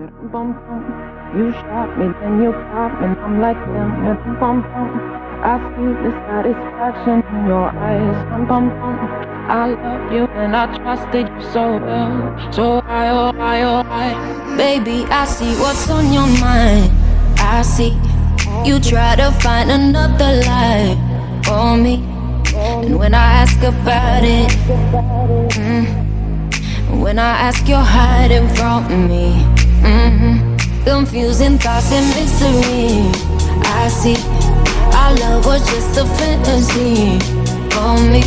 Bum, bum. You shot me, then you got me, I'm like. Yeah, bum, bum. I see the satisfaction in your eyes. Bum, bum, bum. I love you and I trusted you so well. So I, oh, I, oh, I. Baby, I see what's on your mind. I see you try to find another life for me. And when I ask about it, mm, when I ask, you're hiding from me. Mm-hmm. Confusing thoughts and mystery. I see our love was just a fantasy for me.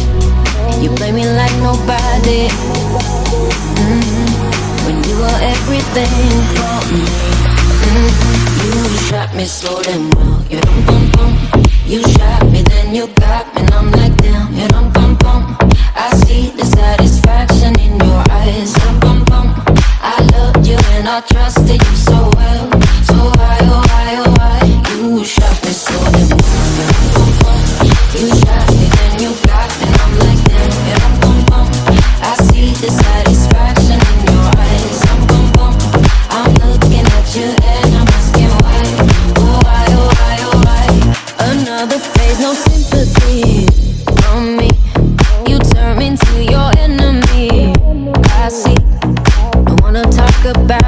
You play me like nobody. Mm-hmm. When you were everything for me. Mm-hmm. You shot me so damn well. You dum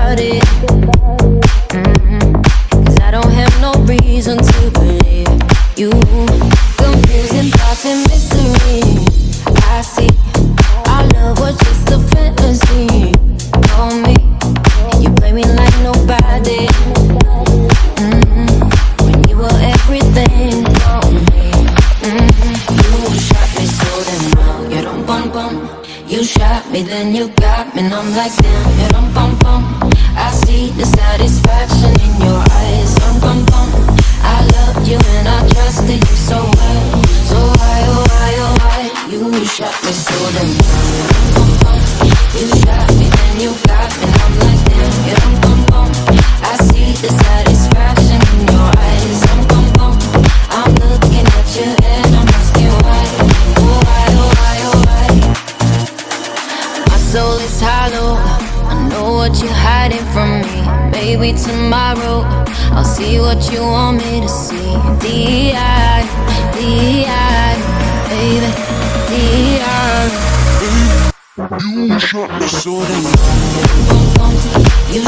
about it. You shot me, then you got me, and I'm like damn. You don't bum bum. I see the satisfaction in your eyes. Dum bum bum. I loved you and I trusted you so well. So why oh why oh why? You shot me so damn well. Soul is hollow. I know what you're hiding from me. Maybe tomorrow I'll see what you want me to see. D.I. D.I. Baby. D.I. You shot me so damn You